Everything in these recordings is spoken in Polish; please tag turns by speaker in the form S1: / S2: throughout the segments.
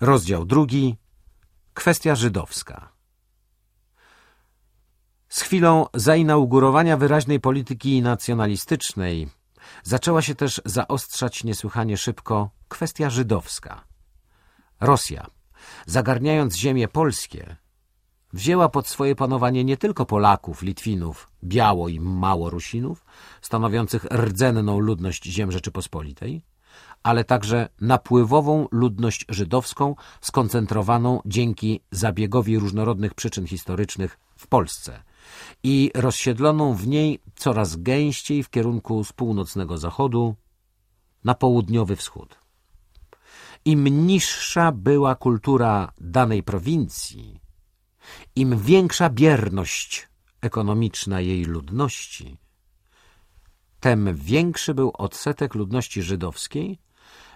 S1: Rozdział drugi. Kwestia żydowska. Z chwilą zainaugurowania wyraźnej polityki nacjonalistycznej zaczęła się też zaostrzać niesłychanie szybko kwestia żydowska. Rosja, zagarniając ziemie polskie, wzięła pod swoje panowanie nie tylko Polaków, Litwinów, Biało i Małorusinów, stanowiących rdzenną ludność ziem Rzeczypospolitej, ale także napływową ludność żydowską skoncentrowaną dzięki zabiegowi różnorodnych przyczyn historycznych w Polsce i rozsiedloną w niej coraz gęściej w kierunku z północnego zachodu na południowy wschód. Im niższa była kultura danej prowincji, im większa bierność ekonomiczna jej ludności, tem większy był odsetek ludności żydowskiej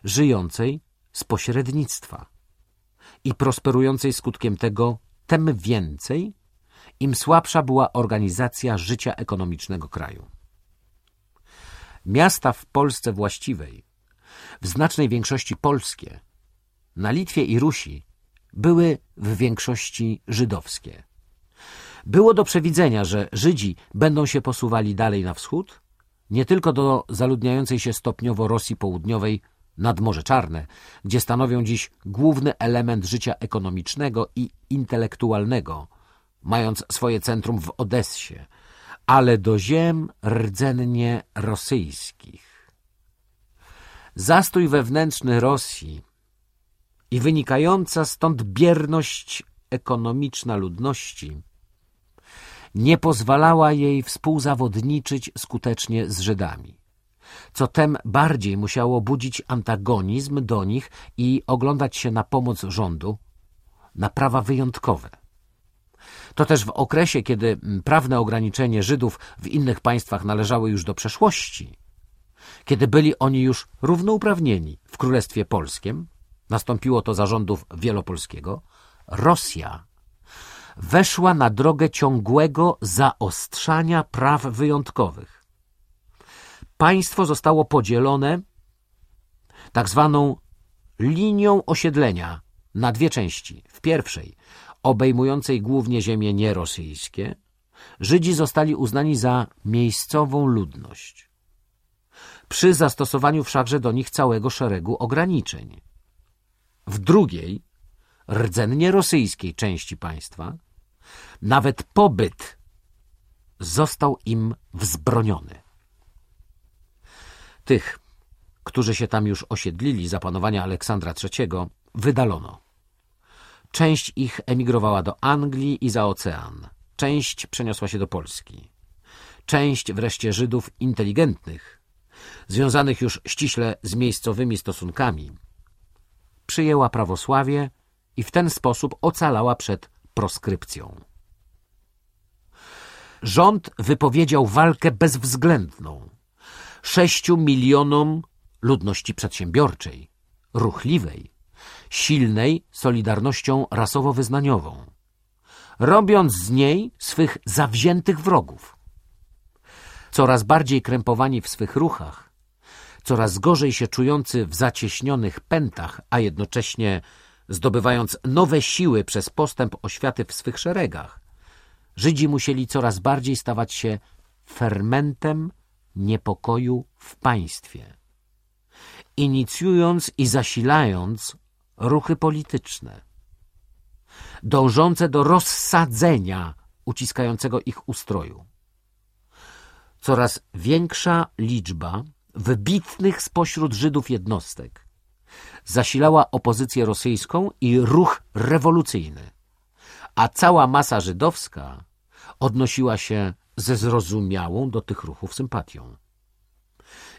S1: żyjącej z pośrednictwa i prosperującej skutkiem tego tem więcej, im słabsza była organizacja życia ekonomicznego kraju. Miasta w Polsce właściwej, w znacznej większości polskie, na Litwie i Rusi były w większości żydowskie. Było do przewidzenia, że Żydzi będą się posuwali dalej na wschód, nie tylko do zaludniającej się stopniowo Rosji Południowej nad Morze Czarne, gdzie stanowią dziś główny element życia ekonomicznego i intelektualnego, mając swoje centrum w Odessie, ale do ziem rdzennie rosyjskich. Zastój wewnętrzny Rosji i wynikająca stąd bierność ekonomiczna ludności nie pozwalała jej współzawodniczyć skutecznie z Żydami, co tem bardziej musiało budzić antagonizm do nich i oglądać się na pomoc rządu, na prawa wyjątkowe. To też w okresie, kiedy prawne ograniczenie Żydów w innych państwach należały już do przeszłości, kiedy byli oni już równouprawnieni w Królestwie Polskim, nastąpiło to zarządów Wielopolskiego, Rosja weszła na drogę ciągłego zaostrzania praw wyjątkowych. Państwo zostało podzielone tak zwaną linią osiedlenia na dwie części. W pierwszej obejmującej głównie ziemie nierosyjskie, Żydzi zostali uznani za miejscową ludność. Przy zastosowaniu wszakże do nich całego szeregu ograniczeń. W drugiej, rdzennie rosyjskiej części państwa, nawet pobyt został im wzbroniony. Tych, którzy się tam już osiedlili za panowania Aleksandra III, wydalono. Część ich emigrowała do Anglii i za ocean. Część przeniosła się do Polski. Część wreszcie Żydów inteligentnych, związanych już ściśle z miejscowymi stosunkami, przyjęła prawosławie i w ten sposób ocalała przed proskrypcją. Rząd wypowiedział walkę bezwzględną sześciu milionom ludności przedsiębiorczej, ruchliwej, silnej solidarnością rasowo-wyznaniową, robiąc z niej swych zawziętych wrogów. Coraz bardziej krępowani w swych ruchach, coraz gorzej się czujący w zacieśnionych pętach, a jednocześnie zdobywając nowe siły przez postęp oświaty w swych szeregach, Żydzi musieli coraz bardziej stawać się fermentem niepokoju w państwie, inicjując i zasilając ruchy polityczne, dążące do rozsadzenia uciskającego ich ustroju. Coraz większa liczba wybitnych spośród Żydów jednostek zasilała opozycję rosyjską i ruch rewolucyjny, a cała masa żydowska odnosiła się ze zrozumiałą do tych ruchów sympatią.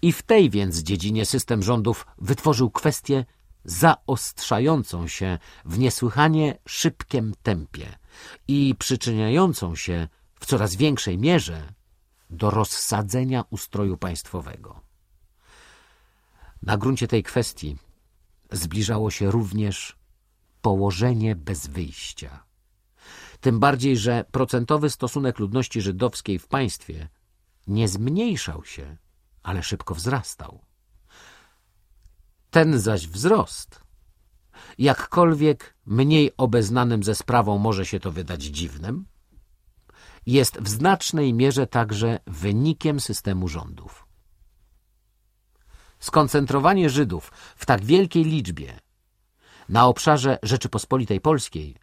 S1: I w tej więc dziedzinie system rządów wytworzył kwestię zaostrzającą się w niesłychanie szybkim tempie i przyczyniającą się w coraz większej mierze do rozsadzenia ustroju państwowego. Na gruncie tej kwestii zbliżało się również położenie bez wyjścia. Tym bardziej, że procentowy stosunek ludności żydowskiej w państwie nie zmniejszał się, ale szybko wzrastał. Ten zaś wzrost jakkolwiek mniej obeznanym ze sprawą może się to wydać dziwnym, jest w znacznej mierze także wynikiem systemu rządów. Skoncentrowanie Żydów w tak wielkiej liczbie na obszarze Rzeczypospolitej Polskiej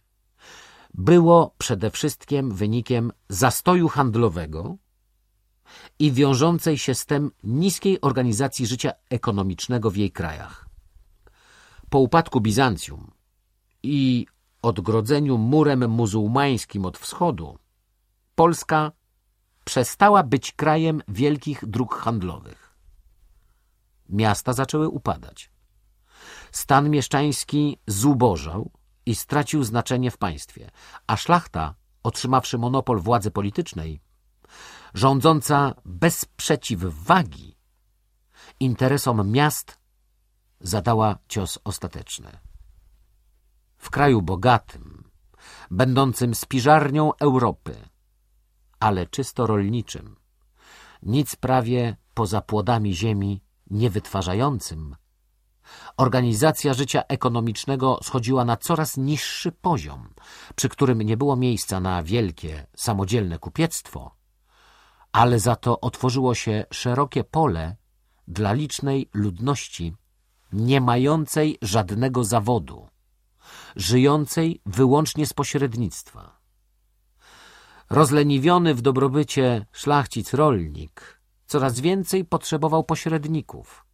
S1: było przede wszystkim wynikiem zastoju handlowego i wiążącej się z tym niskiej organizacji życia ekonomicznego w jej krajach. Po upadku Bizancjum i odgrodzeniu murem muzułmańskim od wschodu, Polska przestała być krajem wielkich dróg handlowych. Miasta zaczęły upadać. Stan mieszczański zubożał i stracił znaczenie w państwie, a szlachta, otrzymawszy monopol władzy politycznej, rządząca bez przeciwwagi interesom miast, zadała cios ostateczny. W kraju bogatym, będącym spiżarnią Europy, ale czysto rolniczym, nic prawie poza płodami ziemi nie wytwarzającym, organizacja życia ekonomicznego schodziła na coraz niższy poziom, przy którym nie było miejsca na wielkie, samodzielne kupiectwo, ale za to otworzyło się szerokie pole dla licznej ludności nie mającej żadnego zawodu, żyjącej wyłącznie z pośrednictwa. Rozleniwiony w dobrobycie szlachcic rolnik coraz więcej potrzebował pośredników,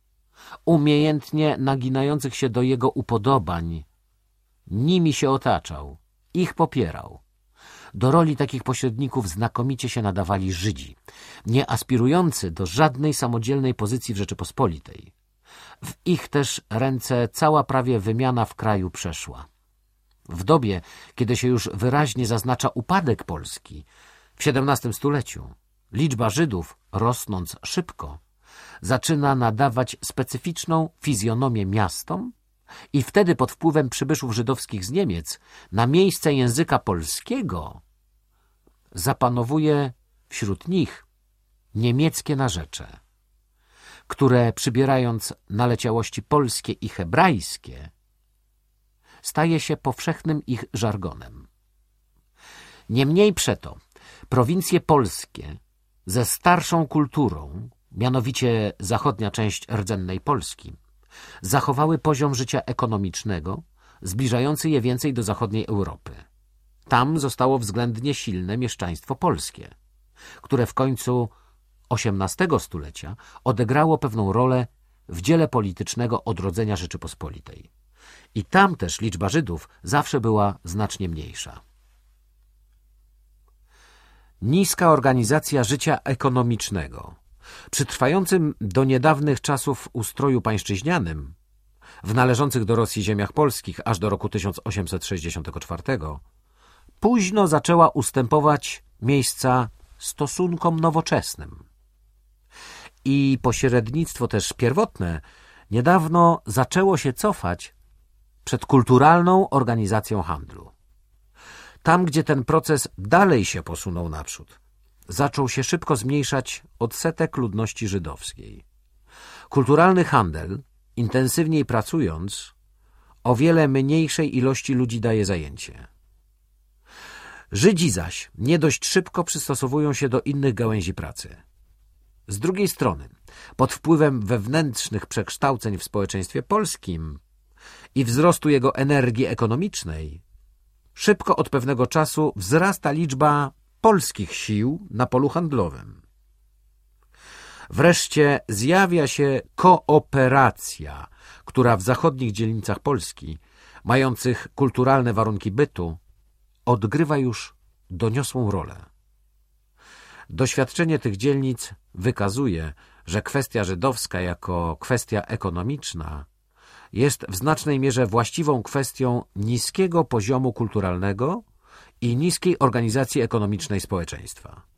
S1: umiejętnie naginających się do jego upodobań. Nimi się otaczał, ich popierał. Do roli takich pośredników znakomicie się nadawali Żydzi, nie aspirujący do żadnej samodzielnej pozycji w Rzeczypospolitej. W ich też ręce cała prawie wymiana w kraju przeszła. W dobie, kiedy się już wyraźnie zaznacza upadek Polski, w XVII stuleciu, liczba Żydów, rosnąc szybko, zaczyna nadawać specyficzną fizjonomię miastom i wtedy pod wpływem przybyszów żydowskich z Niemiec na miejsce języka polskiego zapanowuje wśród nich niemieckie narzecze, które przybierając naleciałości polskie i hebrajskie staje się powszechnym ich żargonem. Niemniej przeto prowincje polskie ze starszą kulturą, mianowicie zachodnia część rdzennej Polski, zachowały poziom życia ekonomicznego, zbliżający je więcej do zachodniej Europy. Tam zostało względnie silne mieszczaństwo polskie, które w końcu XVIII stulecia odegrało pewną rolę w dziele politycznego odrodzenia Rzeczypospolitej. I tam też liczba Żydów zawsze była znacznie mniejsza. Niska organizacja życia ekonomicznego przy trwającym do niedawnych czasów ustroju pańszczyźnianym w należących do Rosji ziemiach polskich aż do roku 1864 późno zaczęła ustępować miejsca stosunkom nowoczesnym. I pośrednictwo też pierwotne niedawno zaczęło się cofać przed kulturalną organizacją handlu. Tam, gdzie ten proces dalej się posunął naprzód, zaczął się szybko zmniejszać odsetek ludności żydowskiej. Kulturalny handel, intensywniej pracując, o wiele mniejszej ilości ludzi daje zajęcie. Żydzi zaś nie dość szybko przystosowują się do innych gałęzi pracy. Z drugiej strony, pod wpływem wewnętrznych przekształceń w społeczeństwie polskim i wzrostu jego energii ekonomicznej, szybko od pewnego czasu wzrasta liczba polskich sił na polu handlowym. Wreszcie zjawia się kooperacja, która w zachodnich dzielnicach Polski, mających kulturalne warunki bytu, odgrywa już doniosłą rolę. Doświadczenie tych dzielnic wykazuje, że kwestia żydowska jako kwestia ekonomiczna jest w znacznej mierze właściwą kwestią niskiego poziomu kulturalnego i niskiej organizacji ekonomicznej społeczeństwa.